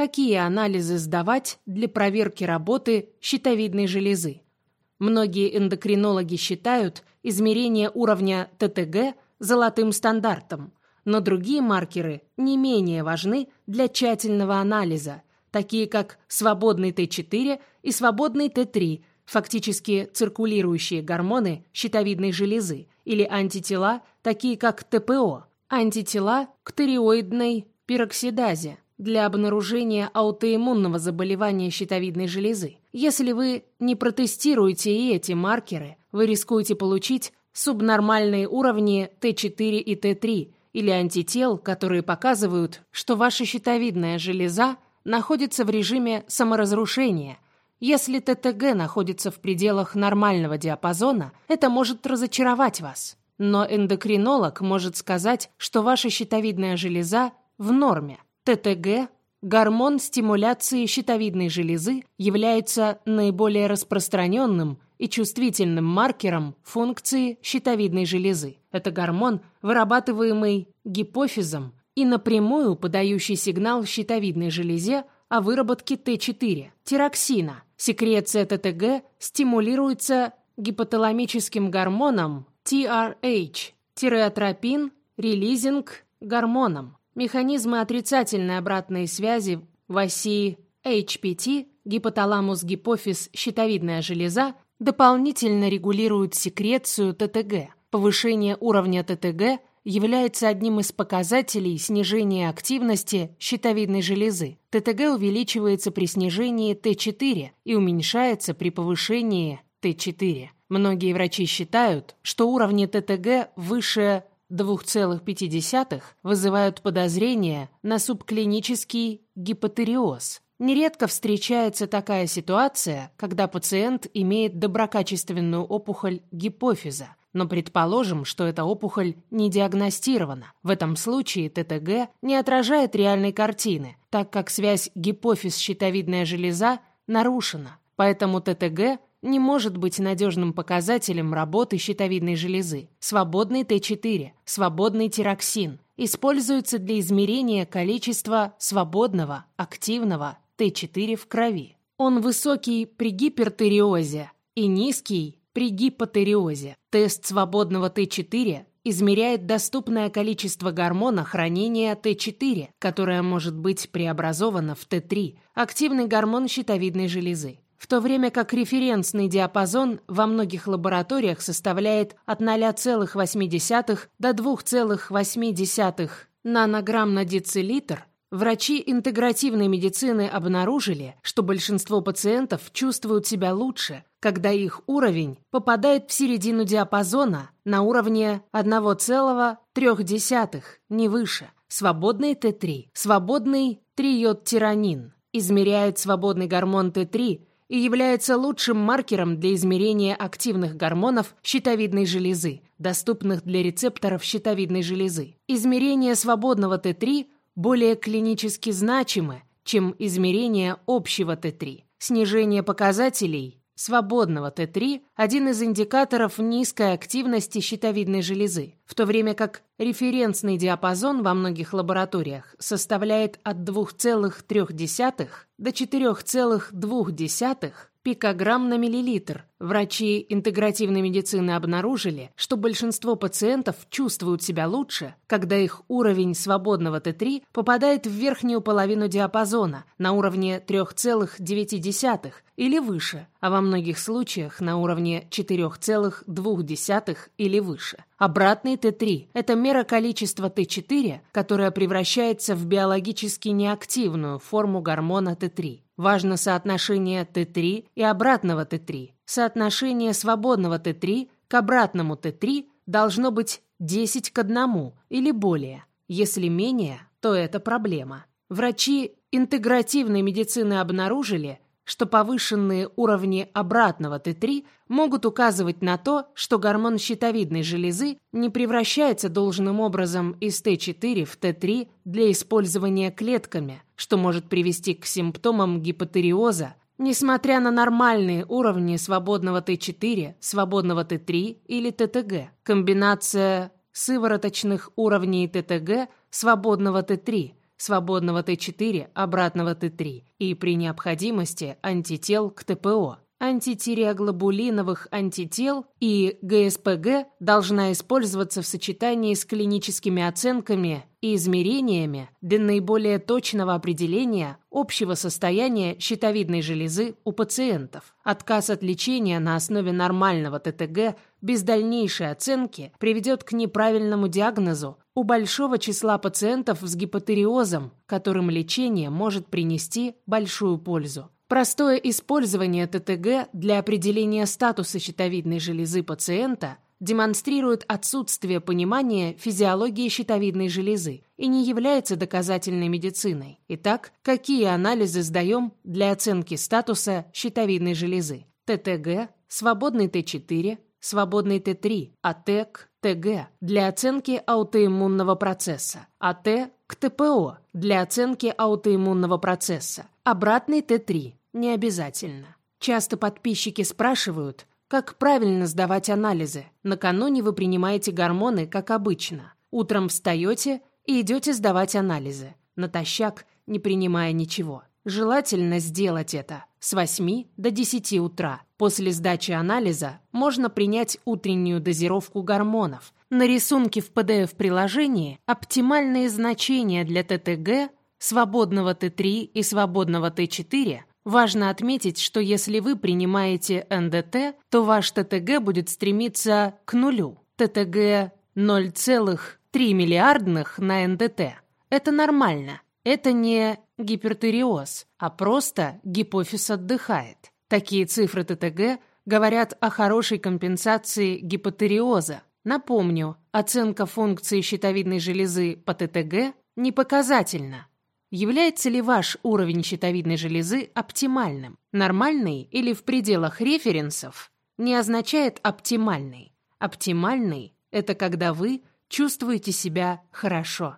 какие анализы сдавать для проверки работы щитовидной железы. Многие эндокринологи считают измерение уровня ТТГ золотым стандартом, но другие маркеры не менее важны для тщательного анализа, такие как свободный Т4 и свободный Т3, фактически циркулирующие гормоны щитовидной железы, или антитела, такие как ТПО, антитела к тиреоидной пироксидазе для обнаружения аутоиммунного заболевания щитовидной железы. Если вы не протестируете и эти маркеры, вы рискуете получить субнормальные уровни Т4 и Т3 или антител, которые показывают, что ваша щитовидная железа находится в режиме саморазрушения. Если ТТГ находится в пределах нормального диапазона, это может разочаровать вас. Но эндокринолог может сказать, что ваша щитовидная железа в норме. ТТГ, гормон стимуляции щитовидной железы, является наиболее распространенным и чувствительным маркером функции щитовидной железы. Это гормон, вырабатываемый гипофизом и напрямую подающий сигнал щитовидной железе о выработке Т4, тироксина. Секреция ТТГ стимулируется гипоталамическим гормоном TRH, тиреотропин, релизинг гормоном. Механизмы отрицательной обратной связи в оси HPT, гипоталамус-гипофиз, щитовидная железа, дополнительно регулируют секрецию ТТГ. Повышение уровня ТТГ является одним из показателей снижения активности щитовидной железы. ТТГ увеличивается при снижении Т4 и уменьшается при повышении Т4. Многие врачи считают, что уровни ТТГ выше 2,5 вызывают подозрение на субклинический гипотериоз. Нередко встречается такая ситуация, когда пациент имеет доброкачественную опухоль гипофиза, но предположим, что эта опухоль не диагностирована. В этом случае ТТГ не отражает реальной картины, так как связь гипофиз-щитовидная железа нарушена. Поэтому ТТГ не может быть надежным показателем работы щитовидной железы. Свободный Т4, свободный тироксин используется для измерения количества свободного, активного Т4 в крови. Он высокий при гипертериозе и низкий при гипотериозе. Тест свободного Т4 измеряет доступное количество гормона хранения Т4, которое может быть преобразовано в Т3, активный гормон щитовидной железы в то время как референсный диапазон во многих лабораториях составляет от 0,8 до 2,8 нанограмм на децилитр, врачи интегративной медицины обнаружили, что большинство пациентов чувствуют себя лучше, когда их уровень попадает в середину диапазона на уровне 1,3, не выше. Свободный Т3, свободный триодтиранин измеряет свободный гормон Т3 и является лучшим маркером для измерения активных гормонов щитовидной железы, доступных для рецепторов щитовидной железы. Измерение свободного Т3 более клинически значимы, чем измерение общего Т3. Снижение показателей свободного Т3 – один из индикаторов низкой активности щитовидной железы, в то время как референсный диапазон во многих лабораториях составляет от 2,3 до 4,2 пикограмм на миллилитр. Врачи интегративной медицины обнаружили, что большинство пациентов чувствуют себя лучше, когда их уровень свободного Т3 попадает в верхнюю половину диапазона на уровне 3,9 или выше, а во многих случаях на уровне 4,2 или выше. Обратный Т3 – это мера количества Т4, которая превращается в биологически неактивную форму гормона Т3. Важно соотношение Т3 и обратного Т3. Соотношение свободного Т3 к обратному Т3 должно быть 10 к 1 или более. Если менее, то это проблема. Врачи интегративной медицины обнаружили, что повышенные уровни обратного Т3 могут указывать на то, что гормон щитовидной железы не превращается должным образом из Т4 в Т3 для использования клетками, что может привести к симптомам гипотериоза, несмотря на нормальные уровни свободного Т4, свободного Т3 или ТТГ. Комбинация сывороточных уровней ТТГ, свободного Т3, свободного Т4, обратного Т3 и при необходимости антител к ТПО антитиреоглобулиновых антител и ГСПГ должна использоваться в сочетании с клиническими оценками и измерениями для наиболее точного определения общего состояния щитовидной железы у пациентов. Отказ от лечения на основе нормального ТТГ без дальнейшей оценки приведет к неправильному диагнозу у большого числа пациентов с гипотериозом, которым лечение может принести большую пользу. Простое использование ТТГ для определения статуса щитовидной железы пациента демонстрирует отсутствие понимания физиологии щитовидной железы и не является доказательной медициной. Итак, какие анализы сдаем для оценки статуса щитовидной железы? ТТГ, свободный Т4, свободный Т3, АТЭК, ТГ для оценки аутоиммунного процесса, АТ к ТПО для оценки аутоиммунного процесса, обратный Т3 не обязательно. Часто подписчики спрашивают, как правильно сдавать анализы. Накануне вы принимаете гормоны, как обычно. Утром встаете и идете сдавать анализы. Натощак, не принимая ничего. Желательно сделать это с 8 до 10 утра. После сдачи анализа можно принять утреннюю дозировку гормонов. На рисунке в PDF-приложении оптимальные значения для ТТГ, свободного Т3 и свободного Т4 Важно отметить, что если вы принимаете НДТ, то ваш ТТГ будет стремиться к нулю. ТТГ 0,3 миллиардных на НДТ. Это нормально. Это не гипертиреоз, а просто гипофиз отдыхает. Такие цифры ТТГ говорят о хорошей компенсации гипотериоза. Напомню, оценка функции щитовидной железы по ТТГ не показательна. Является ли ваш уровень щитовидной железы оптимальным? Нормальный или в пределах референсов не означает оптимальный. Оптимальный – это когда вы чувствуете себя хорошо.